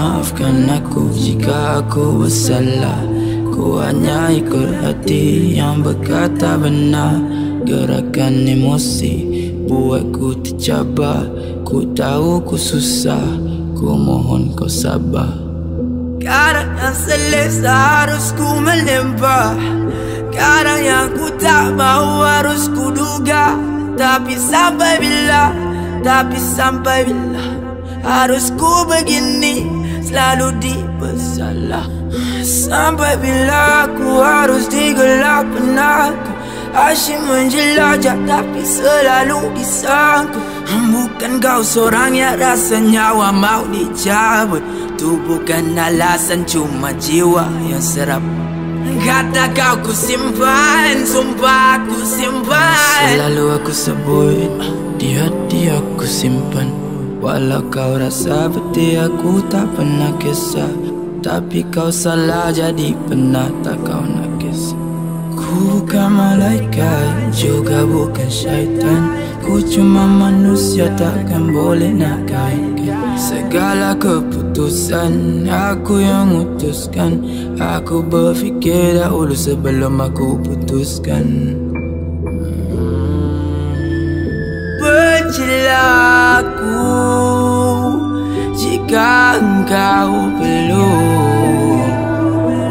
Maafkan aku jika aku bersalah. Ku hanya ikut hati yang berkata benar. Gerakan emosi buat ku tercabar. Ku tahu ku susah, ku mohon kau sabar. Kadang yang selesa harus ku melempar. Kadang yang ku tak mahu harus ku duga. Tapi sampai bila, tapi sampai bila Harus ku begini Selalu dipersalah. Sampai bila aku harus digelap penatku Asyik menjelajah tapi selalu disangkut Bukan kau seorang yang rasa nyawa mau dicabut. Tu bukan alasan cuma jiwa yang serap. Kata kau ku simpan, sumpah aku simpan. Selalu aku sebut, di hati aku simpan Walau kau rasa peti aku tak pernah kisah Tapi kau salah jadi pernah tak kau nak kisah Ku bukan malaikat juga bukan syaitan. Ku cuma manusia takkan boleh nak kaitkan. Segala keputusan aku yang utuskan. Aku berfikir dahulu sebelum aku putuskan engkau perlu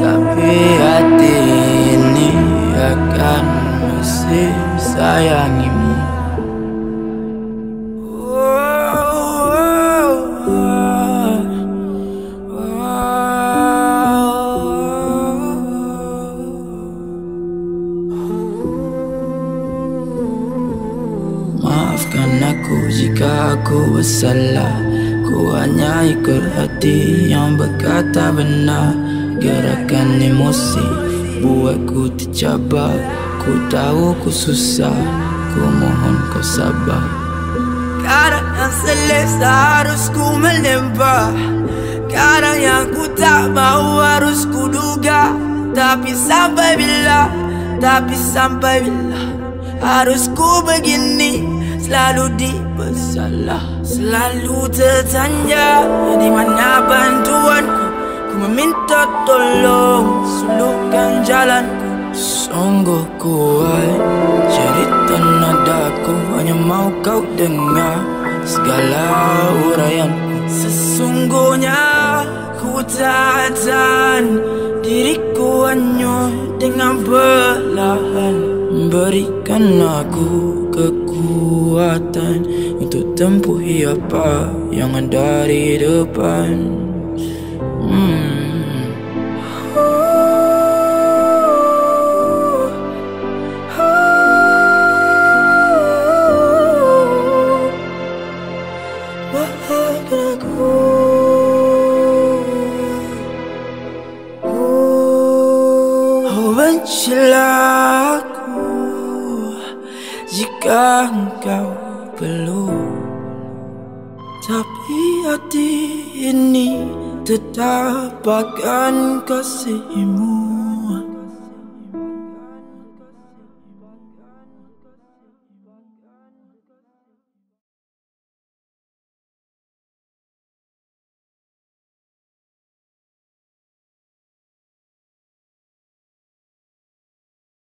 Tapi hati ini akan masih sayangimu. Maafkan aku jika aku bersalah Ku hanya ikut hati yang berkata benar. Gerakan emosi buat ku tercabar. Ku tahu ku susah, ku mohon kau sabar. Kadang yang selesa harus ku melempar Kadang yang ku tak mahu harus ku duga. Tapi sampai bila, tapi sampai bila Harus ku begini, selalu dipersalah Selalu tertanya. Di mana bantuanku Ku meminta tolong, suluhkan jalanku Sungguh kuat. Cerita nadaku Hanya mau kau dengar. Segala uraianku Sesungguhnya ku tahan Diriku hanyut dengan perlahan. Berikan aku kekuatan Untuk tempuhi apa yang ada di depan. Hmm. Oh bencilah aku Jika engkau perlu Tapi hati ini tetap akan kasihmu